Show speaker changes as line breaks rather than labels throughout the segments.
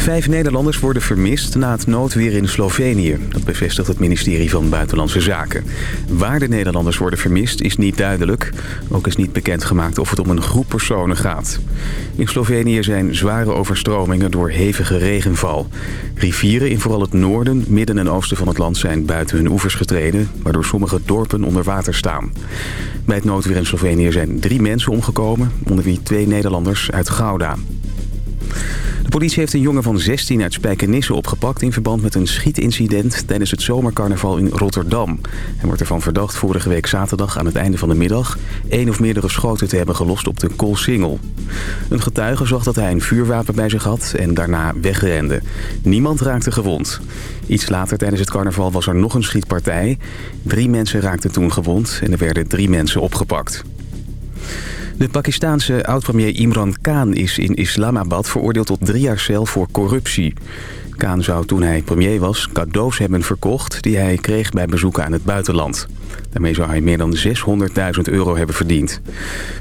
Vijf Nederlanders worden vermist na het noodweer in Slovenië. Dat bevestigt het ministerie van Buitenlandse Zaken. Waar de Nederlanders worden vermist is niet duidelijk. Ook is niet bekendgemaakt of het om een groep personen gaat. In Slovenië zijn zware overstromingen door hevige regenval. Rivieren in vooral het noorden, midden en oosten van het land zijn buiten hun oevers getreden... waardoor sommige dorpen onder water staan. Bij het noodweer in Slovenië zijn drie mensen omgekomen... onder wie twee Nederlanders uit Gouda. De politie heeft een jongen van 16 uit Spijkenisse opgepakt... in verband met een schietincident tijdens het zomercarnaval in Rotterdam. Hij wordt ervan verdacht vorige week zaterdag aan het einde van de middag... één of meerdere schoten te hebben gelost op de Koolsingel. Een getuige zag dat hij een vuurwapen bij zich had en daarna wegrende. Niemand raakte gewond. Iets later tijdens het carnaval was er nog een schietpartij. Drie mensen raakten toen gewond en er werden drie mensen opgepakt. De Pakistaanse oud-premier Imran Khan is in Islamabad veroordeeld tot drie jaar cel voor corruptie. Khan zou toen hij premier was cadeaus hebben verkocht die hij kreeg bij bezoeken aan het buitenland. Daarmee zou hij meer dan 600.000 euro hebben verdiend.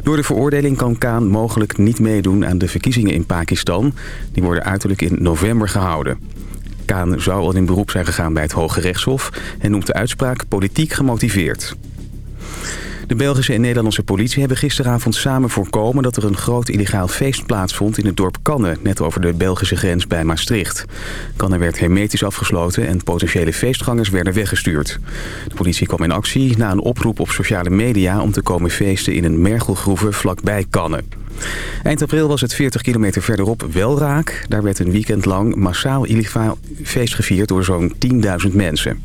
Door de veroordeling kan Khan mogelijk niet meedoen aan de verkiezingen in Pakistan. Die worden uiterlijk in november gehouden. Khan zou al in beroep zijn gegaan bij het Hoge Rechtshof... en noemt de uitspraak politiek gemotiveerd. De Belgische en Nederlandse politie hebben gisteravond samen voorkomen... dat er een groot illegaal feest plaatsvond in het dorp Canne... net over de Belgische grens bij Maastricht. Canne werd hermetisch afgesloten en potentiële feestgangers werden weggestuurd. De politie kwam in actie na een oproep op sociale media... om te komen feesten in een mergelgroeve vlakbij Canne. Eind april was het 40 kilometer verderop wel raak. Daar werd een weekend lang massaal illegaal feest gevierd door zo'n 10.000 mensen.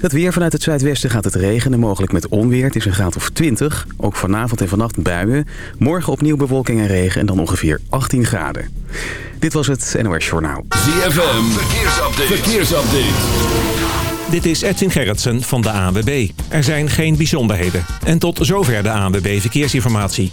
Het weer vanuit het zuidwesten gaat het regenen, mogelijk met onweer. Het is een graad of 20. Ook vanavond en vannacht buien. Morgen opnieuw bewolking en regen en dan ongeveer 18 graden. Dit was het NOS Journaal.
ZFM, verkeersupdate. verkeersupdate.
Dit is Edwin Gerritsen van de ANWB. Er zijn geen bijzonderheden. En tot zover de ANWB Verkeersinformatie.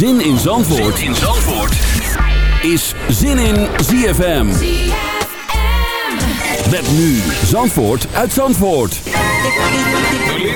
Zin in Zandvoort, zin in Zandvoort. is Zin in ZFM. Met nu Zandvoort uit Zandvoort.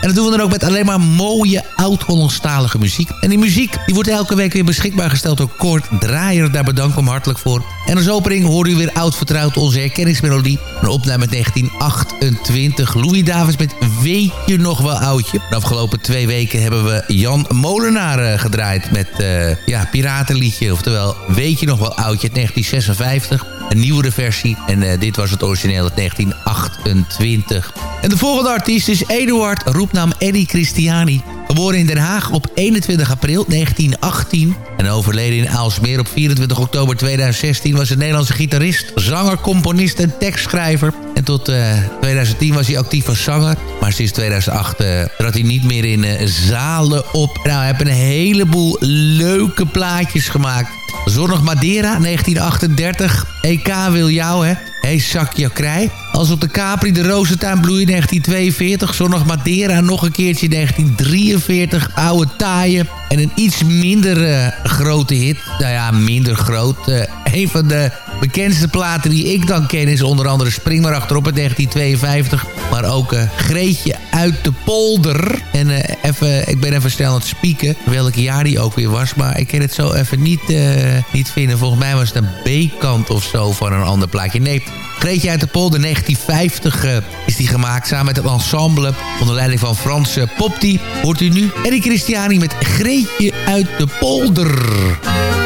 En dat doen we dan ook met alleen maar mooie oud-Hollandstalige muziek. En die muziek die wordt elke week weer beschikbaar gesteld door Kort Draaier. Daar bedank ik hem hartelijk voor. En als opening hoor u weer oud vertrouwd onze herkenningsmelodie. Een opname uit 1928. Louis Davids met Weet je nog wel oudje? De afgelopen twee weken hebben we Jan Molenaar eh, gedraaid met uh, ja, Piratenliedje. Oftewel Weet je nog wel oudje uit 1956. Een nieuwere versie. En uh, dit was het origineel uit 1928. En de volgende artiest is Eduard, roepnaam Eddie Christiani. Geboren in Den Haag op 21 april 1918 en overleden in Aalsmeer op 24 oktober 2016... was een Nederlandse gitarist, zanger, componist en tekstschrijver. En tot uh, 2010 was hij actief als zanger. Maar sinds 2008 uh, trad hij niet meer in uh, zalen op. Nou, hij heeft een heleboel leuke plaatjes gemaakt. Zonnig Madeira, 1938. EK wil jou, hè. Hey, zakje krij. Als op de Capri de rozentuin bloeien 1942. Zonnig Madeira nog een keertje 1943. Oude taaien. En een iets minder uh, grote hit. Nou ja, minder groot. Uh, een van de bekendste platen die ik dan ken is onder andere Spring maar achterop in 1952. Maar ook uh, Greetje uit de polder. En uh, even, ik ben even snel aan het spieken welk jaar die ook weer was. Maar ik kan het zo even niet, uh, niet vinden. Volgens mij was het een B-kant of zo van een ander plaatje. Nee, Greetje uit de polder 1950 uh, is die gemaakt samen met het ensemble onder leiding van Frans Popti. Hoort u nu Eddie Christiani met Greetje uit de polder.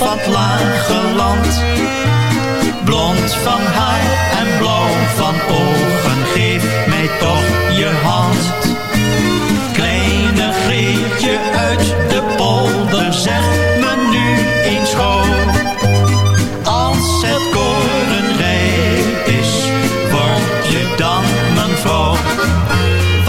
Van het lage land. Blond van haar en blauw van ogen, geef mij toch je hand. Kleine Greetje uit de polder, zeg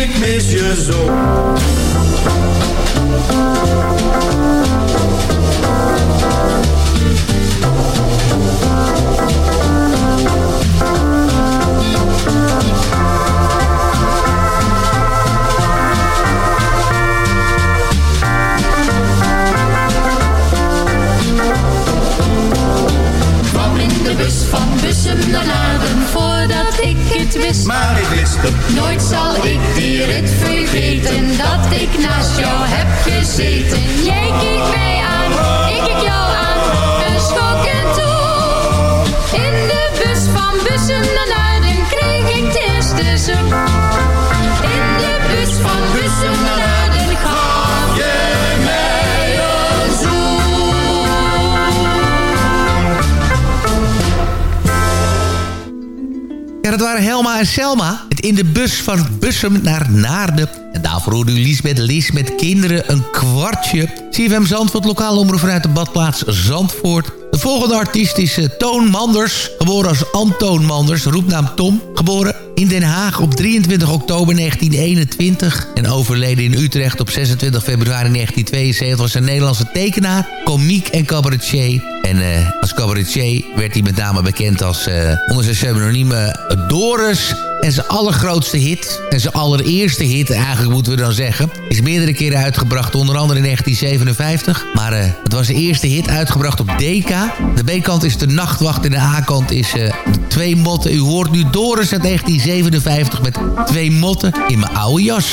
Ik
mis je zo.
Van Bussum naar Naarden voordat het wist. Maar ik wist
het.
Nooit zal ik die rit vergeten dat ik naast jou heb gezeten. Jij keek mij aan, ik keek jou aan en schok en toe. In de bus van Bussum naar Naarden kreeg ik de eerste. In de bus van naar Naarden
Ja, dat waren Helma en Selma. Het in de bus van Bussum naar Naarden. En daarvoor hoorde u Liesbeth Lies met kinderen een kwartje. CFM Zandvoort, lokaal omroep vanuit de badplaats Zandvoort. De volgende artiest is eh, Toon Manders. Geboren als Antoon Manders, roepnaam Tom. Geboren in Den Haag op 23 oktober 1921. En overleden in Utrecht op 26 februari 1972. Was een Nederlandse tekenaar, komiek en cabaretier. En eh, als cabaretier werd hij met name bekend als eh, onder zijn pseudoniem Doris. En zijn allergrootste hit, en zijn allereerste hit eigenlijk moeten we dan zeggen... is meerdere keren uitgebracht, onder andere in 1957. Maar eh, het was de eerste hit uitgebracht op DK. De B-kant is De Nachtwacht en de A-kant is De Twee Motten. U hoort nu Doris uit 1957 met Twee Motten in mijn oude jas.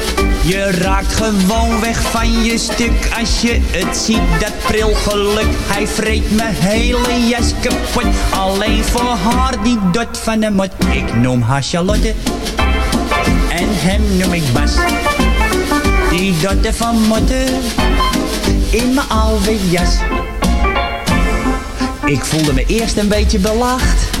Je raakt gewoon weg van je stuk als je het ziet, dat pril geluk. Hij vreet mijn hele jas kapot, alleen voor haar die dot van de mot. Ik noem haar Charlotte en hem noem ik Bas. Die dotte van motten in mijn oude jas. Ik voelde me eerst een beetje belacht.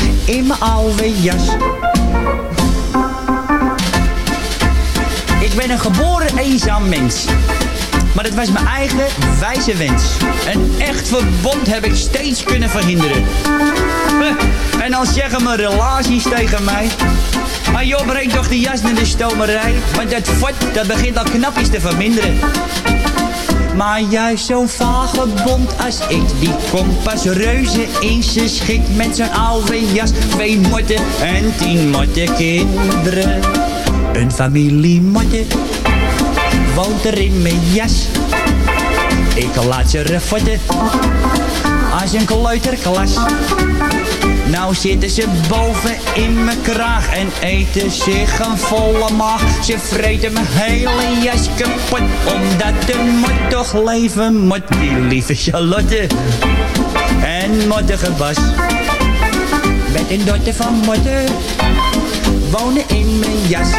in mijn oude jas. Ik ben een geboren eenzaam mens. Maar het was mijn eigen wijze wens. Een echt verbond heb ik steeds kunnen verhinderen. En dan zeggen mijn relaties tegen mij... Maar joh, breng toch de jas naar de stomerij. Want dat fort, dat begint al knapjes te verminderen. Maar juist zo'n vagebond als ik, die komt pas reuze in zijn schik met zo'n oude jas. Twee motten en tien motte kinderen. Een familie motten woont er in mijn jas. Ik laat ze refotten als een kleuterklas. Nou zitten ze boven in mijn kraag en eten zich een volle maag. Ze vreten mijn hele jas kapot, omdat de mot toch leven moet. Die lieve Charlotte en mottige Bas. Met een dotter van motten wonen in mijn jas.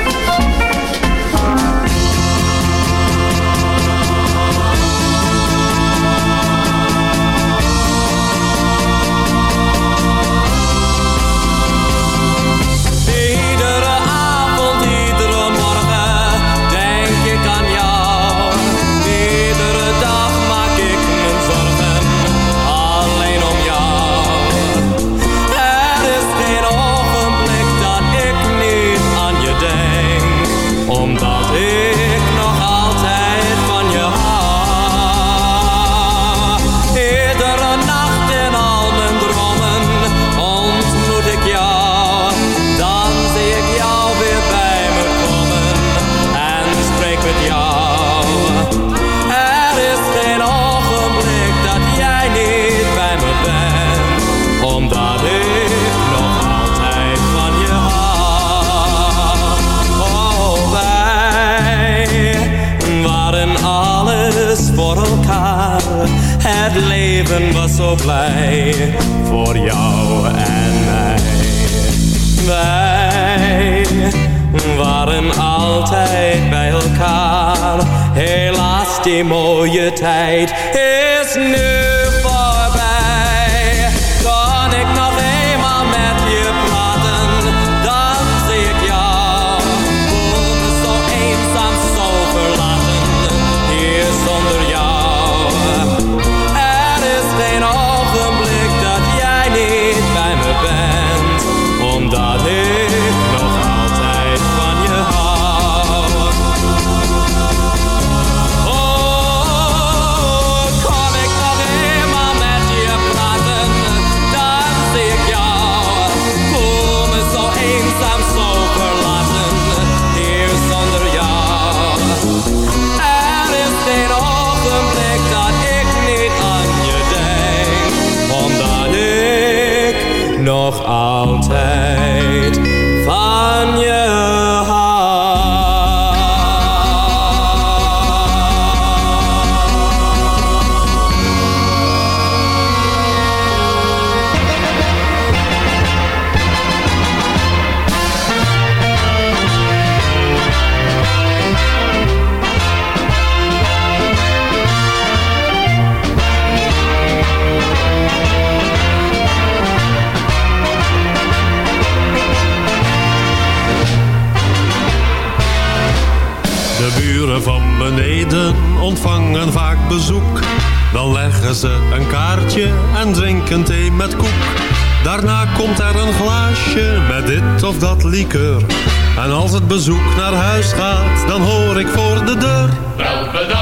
Zo blij voor jou en mij. Wij waren altijd bij elkaar. Helaas, die mooie tijd is nu
een en drinken thee met koek. Daarna komt er een glaasje met dit of dat liqueur. En als het bezoek naar huis gaat, dan hoor ik voor de deur.
Wel bedankt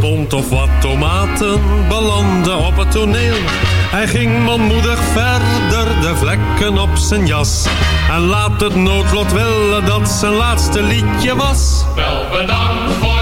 Pond of wat tomaten belanden op het toneel. Hij ging manmoedig verder, de vlekken op zijn jas. En laat het noodlot willen dat zijn laatste liedje was.
Wel bedankt voor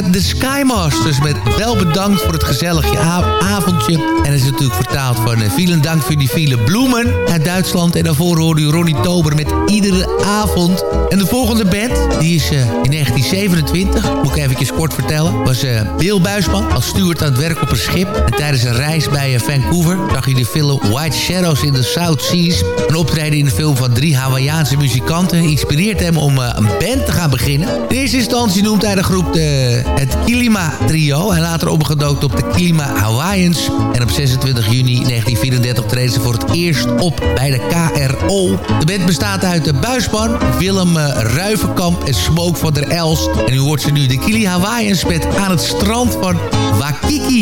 waren de Skymasters met wel bedankt voor het gezellige avondje. En is natuurlijk vertaald van uh, vielen dank voor die vele bloemen uit Duitsland. En daarvoor hoorde u Ronnie Tober met iedere avond. En de volgende band, die is eh, in 1927, moet ik eventjes kort vertellen, was eh, Bill Buisman als steward aan het werk op een schip. En tijdens een reis bij eh, Vancouver zag hij de film White Shadows in the South Seas. Een optreden in de film van drie Hawaïaanse muzikanten inspireert hem om eh, een band te gaan beginnen. In eerste instantie noemt hij de groep de, het Kilima Trio en later omgedoopt op de Kilima Hawaiians. En op 26 juni 1934 treden ze voor het eerst op bij de KRO. De band bestaat uit de Buisman, Willem eh, Ruivenkamp en Smoke van der Elst. En u hoort ze nu de Kili Hawaiians met aan het strand van Wakiki.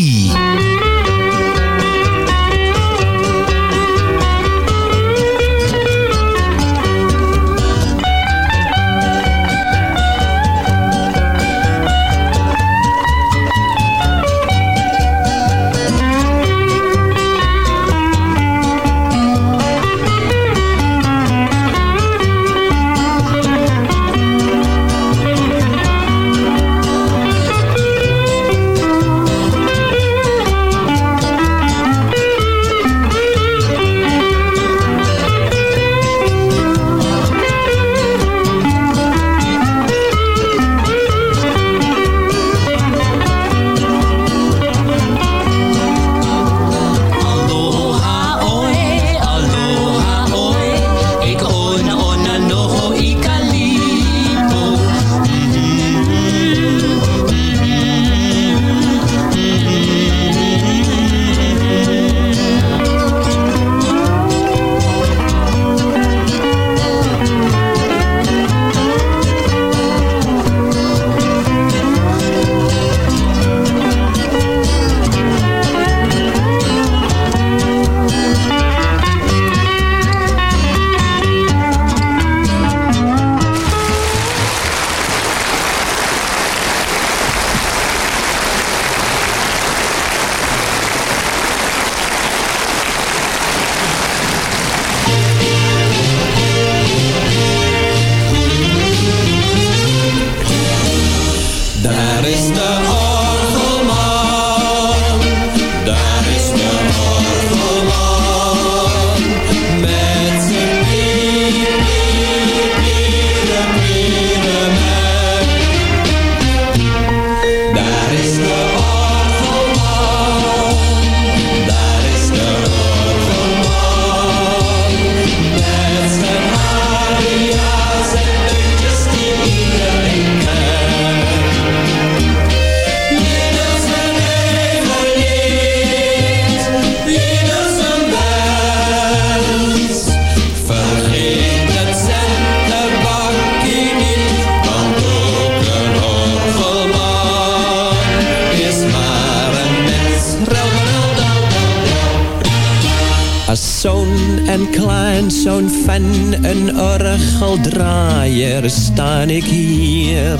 Staan ik hier.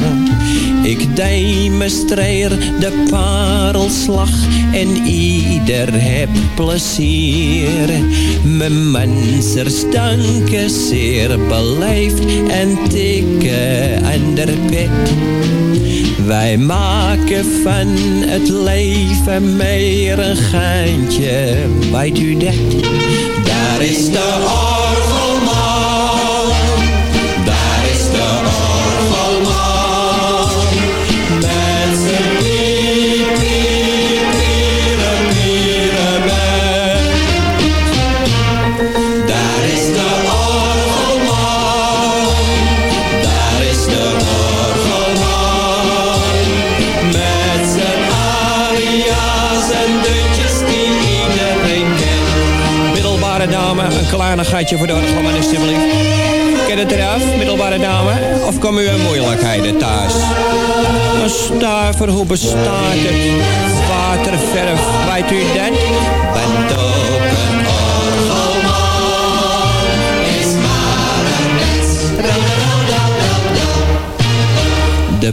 Ik demonstreer de parelslag en ieder heb plezier. Mijn mensers danken zeer beleefd en tikken aan de pet. Wij maken van het leven meer een geintje. Weet u dat? Daar is de dame, een kleinigheidje voor de orgelman alsjeblieft. Ken het eraf, middelbare dame? Of komen u in moeilijkheden thuis? Een stuiver, hoe bestaat het? Waterverf, weet u dat? Bent ook een orgelman, is maar een mens. De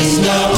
is de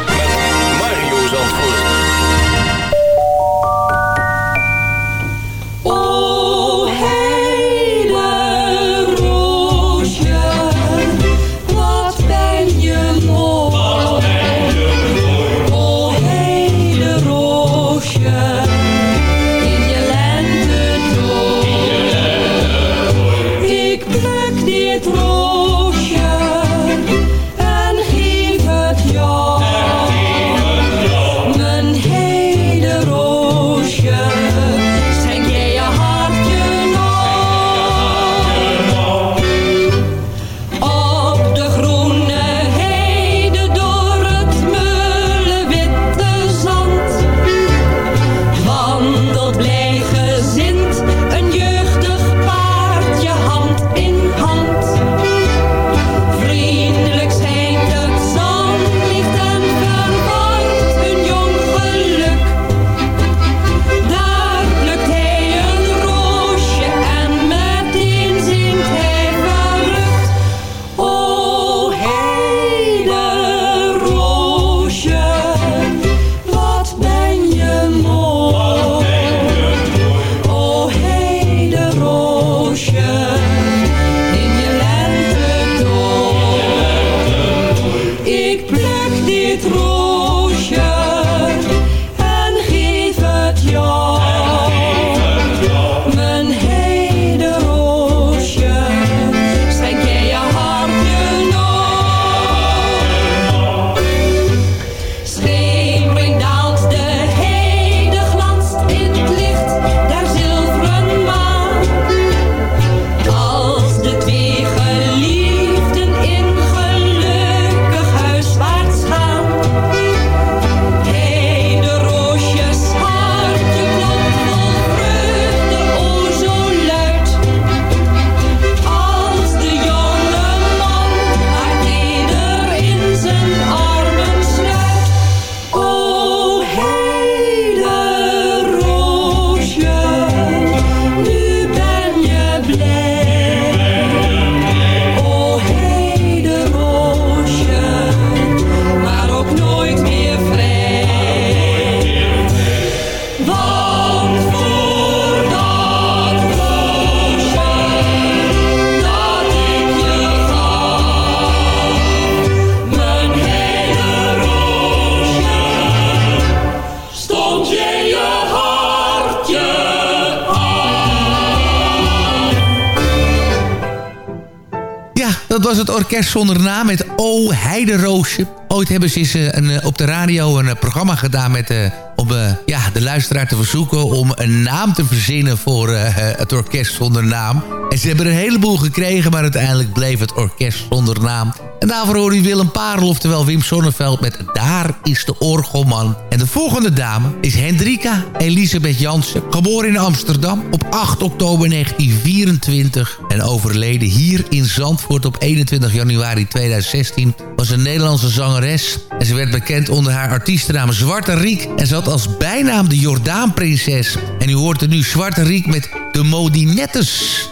Orkest Zonder Naam met O Heideroosje. Ooit hebben ze eens, een, een, op de radio een programma gedaan met... Om ja, de luisteraar te verzoeken om een naam te verzinnen voor het orkest zonder naam. En ze hebben er een heleboel gekregen, maar uiteindelijk bleef het orkest zonder naam. En daarvoor hoor u Willem Parel, oftewel Wim Sonneveld met Daar is de Orgelman. En de volgende dame is Hendrika Elisabeth Jansen. Geboren in Amsterdam op 8 oktober 1924. En overleden hier in Zandvoort op 21 januari 2016. Was een Nederlandse zangeres. En ze werd bekend onder haar artiestennaam Zwarte Riek. En ze had als bijnaam de Jordaanprinses. En u hoort er nu Zwarte Riek met de Modinettes.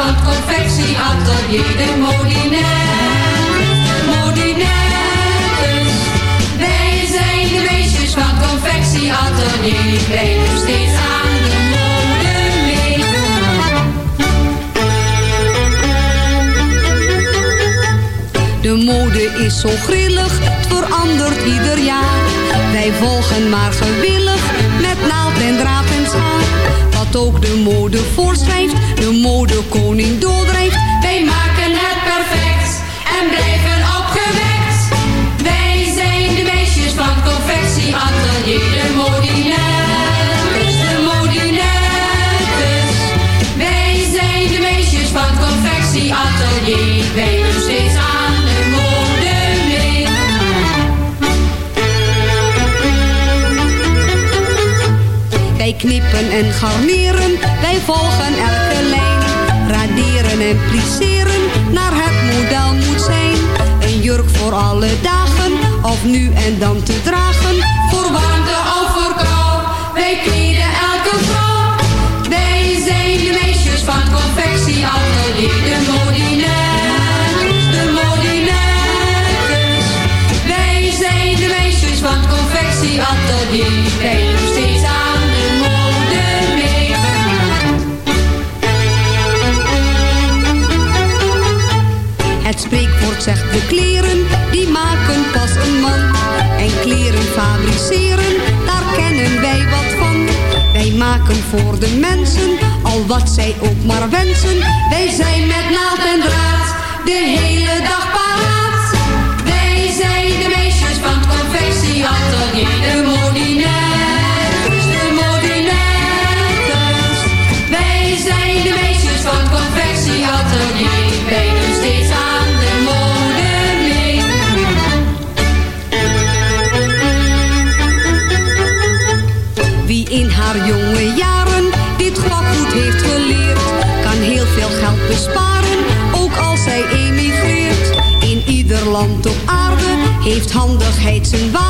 Van het confectieatelier, de Modinettes. Modinettes. Wij zijn de meisjes van het confectieatelier, wij doen steeds aan de mode mee. De mode is zo grillig, het verandert ieder jaar. Wij volgen maar gewillig, met naald en draad en schaar. Wat ook de mode voorschrijft, modekoning doordrijft. Wij maken het perfect en blijven opgewekt. Wij zijn de meisjes van het confectieatelier, de modinettes, de modinettes. Wij zijn de meisjes van het confectieatelier, wij aan de. Wij knippen en garneren, wij volgen elke Raderen en plisseren, naar het model moet zijn. Een jurk voor alle dagen, of nu en dan te dragen. Voor warmte of voor kou, wij kleden elke vrouw. Wij zijn de meisjes van het confectieatelier, de modinettes, de modinettes. Wij zijn de meisjes van het confectieatelier, zegt de kleren, die maken pas een man. En kleren fabriceren, daar kennen wij wat van. Wij maken voor de mensen, al wat zij ook maar wensen. Wij zijn met naald en draad, de hele dag paraat. Wij zijn de meisjes van het confectieatelier, de modinettes, heeft handigheid zijn waarde.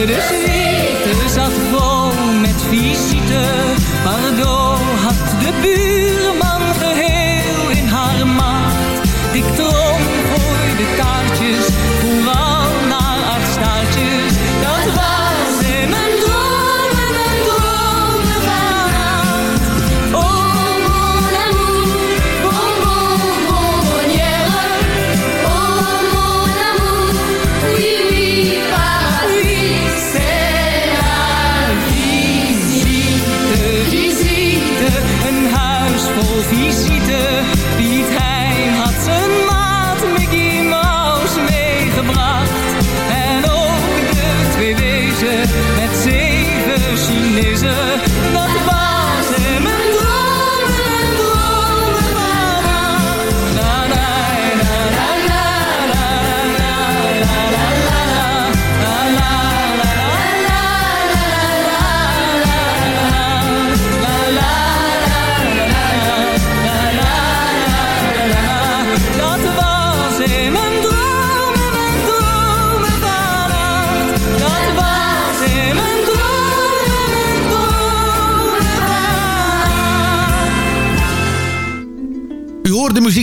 it is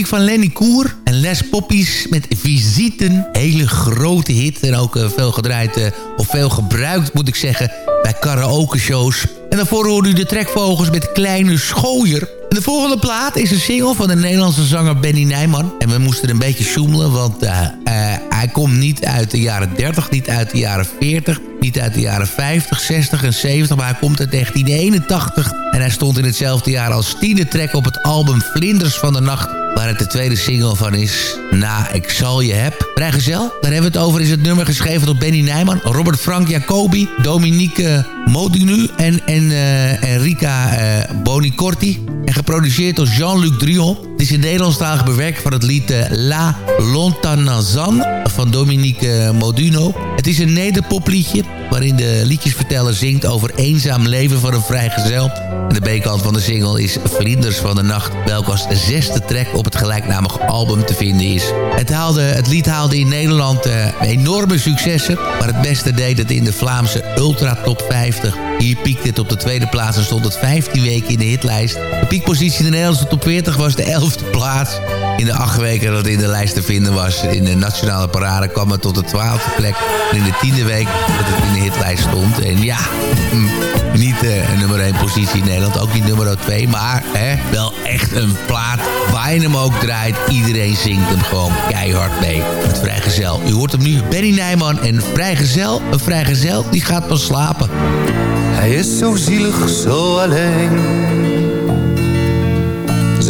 van
Lenny Koer en Les Poppies met Visiten. Hele grote hit en ook eh, veel gedraaid, eh, of veel gebruikt moet ik zeggen, bij karaoke shows. En daarvoor hoorde u de trekvogels met Kleine Schooier. En de volgende plaat is een single van de Nederlandse zanger Benny Nijman. En we moesten een beetje zoemelen, want eh, hij komt niet uit de jaren 30, niet uit de jaren 40 niet uit de jaren 50, 60 en 70... maar hij komt uit 1981 en hij stond in hetzelfde jaar als tiende track op het album Vlinders van de Nacht waar het de tweede single van is. Na Ik zal je heb. Vrijgezel, daar hebben we het over, is het nummer geschreven door Benny Nijman, Robert Frank Jacobi, Dominique Modunu en, en uh, Enrica uh, Bonicorti. En geproduceerd door Jean-Luc Drion. Het is een Nederlandstalig bewerking van het lied uh, La Lontanazan van Dominique Moduno. Het is een nederpopliedje waarin de liedjesverteller zingt over eenzaam leven van een vrijgezel. En de B-kant van de single is Vlinders van de Nacht, welke als zesde track op het gelijknamige album te vinden is. Het, haalde, het lied haalde in Nederland uh, enorme successen, maar het beste deed het in de Vlaamse Ultra Top 50. Hier piekte het op de tweede plaats en stond het 15 weken in de hitlijst. De piekpositie in de Nederlandse top 40 was de 11e plaats. In de acht weken dat het in de lijst te vinden was in de nationale parade kwam het tot de twaalfde plek. En in de tiende week dat het in de hitlijst stond. En ja, hm, niet uh, een nummer 1 positie in Nederland, ook niet nummer 2. Maar hè, wel echt een plaat waar hem ook draait. Iedereen zingt hem gewoon keihard mee. Het Vrijgezel. U hoort hem nu, Benny Nijman en Vrijgezel. Een Vrijgezel die gaat pas slapen.
Hij is zo zielig, zo alleen.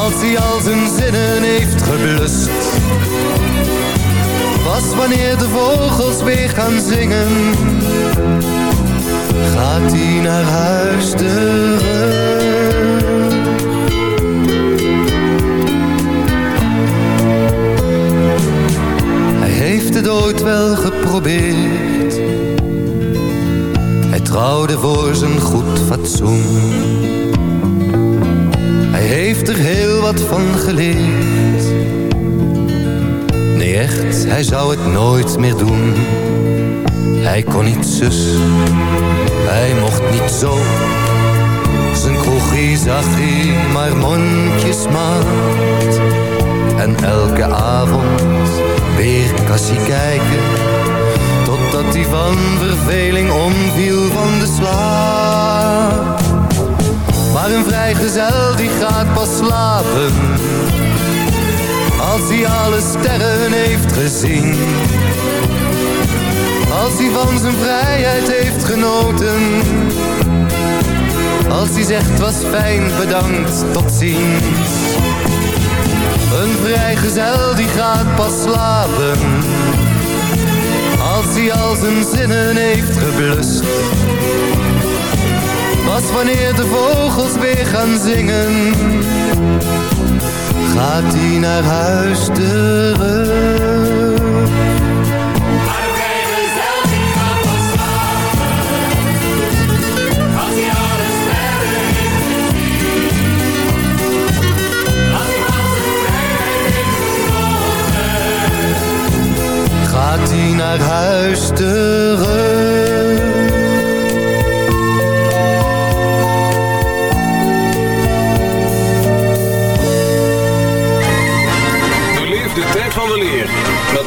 Als hij al zijn zinnen heeft geblust. Pas wanneer de vogels weer gaan zingen Gaat hij naar huis terug. Hij heeft het ooit wel geprobeerd. Trouwde voor zijn goed fatsoen. Heeft er heel wat van geleerd. Nee echt, hij zou het nooit meer doen. Hij kon niet zus, hij mocht niet zo. Zijn kroegie zag hij maar mondjesmaat. En elke avond weer kassie kijken dat hij van verveling omviel van de slaap. Een vrijgezel die gaat pas slapen, als hij alle sterren heeft gezien. Als hij van zijn vrijheid heeft genoten, als hij zegt was fijn bedankt tot ziens. Een vrijgezel die gaat pas slapen als hij al zijn zinnen heeft geblust. Pas wanneer de vogels weer gaan zingen, gaat hij naar huis terug. gaat hij naar huis terug.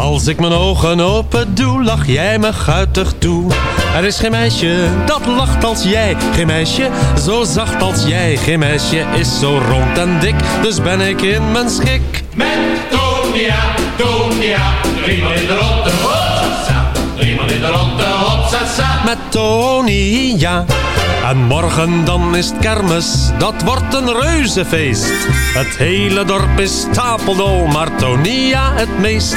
Als ik mijn ogen open doe, lach jij me guitig toe. Er is geen meisje dat lacht als jij. Geen meisje zo zacht als jij. Geen meisje is zo rond en dik, dus ben ik in mijn schik.
Met Tonia, Tonia, driemaal in de ronde. Hopsasa, driemaal in de ronde. Hopsasa.
Met Tony, ja. En morgen dan is het kermis, dat wordt een reuzefeest. Het hele dorp is stapeldol, maar Tonia het meest.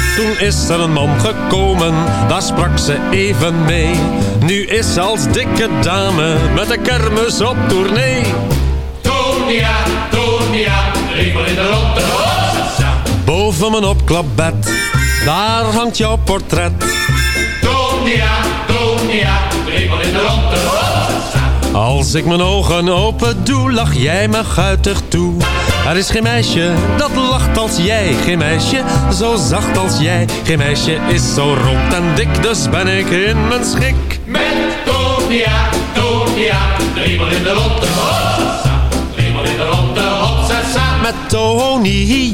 Toen is er een man gekomen, daar sprak ze even mee. Nu is ze als dikke dame met de kermis op tournee.
Tonia, Tonia, driemaal in de. Hopsasa.
Boven mijn opklapbed, daar hangt jouw portret.
Tonia, Tonia, driemaal in de. Hopsasa.
Als ik mijn ogen open doe, lach jij me guitig toe. Er is geen meisje dat als jij. Geen meisje zo zacht als jij. Geen meisje is zo rond en dik, dus ben ik in mijn schik.
Met Tonia, Tonia, driemaal in de ronde. Hopsasa, driemaal in de ronde. Hopsasa.
Met Tony,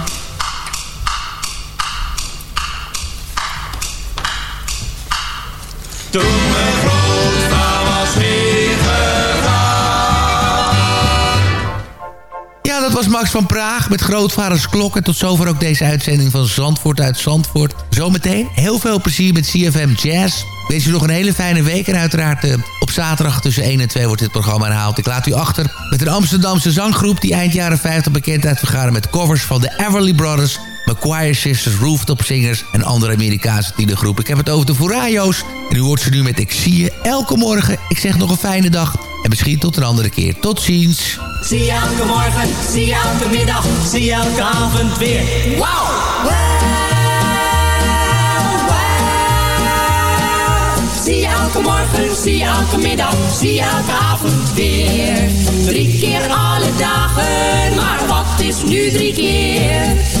Dat was Max van Praag met Grootvaders Klok. En tot zover ook deze uitzending van Zandvoort uit Zandvoort. Zometeen heel veel plezier met CFM Jazz. Wens u nog een hele fijne week. En uiteraard eh, op zaterdag tussen 1 en 2 wordt dit programma herhaald. Ik laat u achter met een Amsterdamse zanggroep... die eind jaren 50 bekendheid vergaren met covers van de Everly Brothers... McQuire Sisters, Rooftop Singers en andere Amerikaanse tienergroep. Ik heb het over de Furayo's. En u hoort ze nu met Ik zie je elke morgen. Ik zeg nog een fijne dag. En misschien tot een andere keer. Tot ziens.
Zie elke morgen, zie elke middag, zie elke avond weer. Wauw! Zie je elke morgen, zie elke middag, zie elke avond weer. Drie keer alle dagen, maar wat is nu drie keer?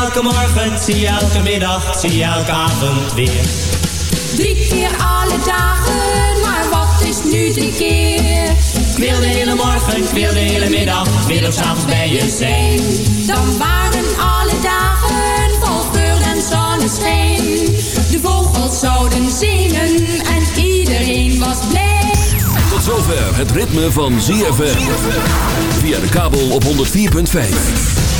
Elke morgen, zie je elke middag, zie je elke avond weer. Drie keer alle dagen, maar wat is nu drie keer? Ik wil de hele morgen, ik wil de hele middag, ik wil ook s'avonds bij je zijn. Dan waren alle dagen vol geur en zonneschijn. De vogels zouden zingen en iedereen was blij.
Tot zover het ritme van ZFM. Via de kabel op 104.5.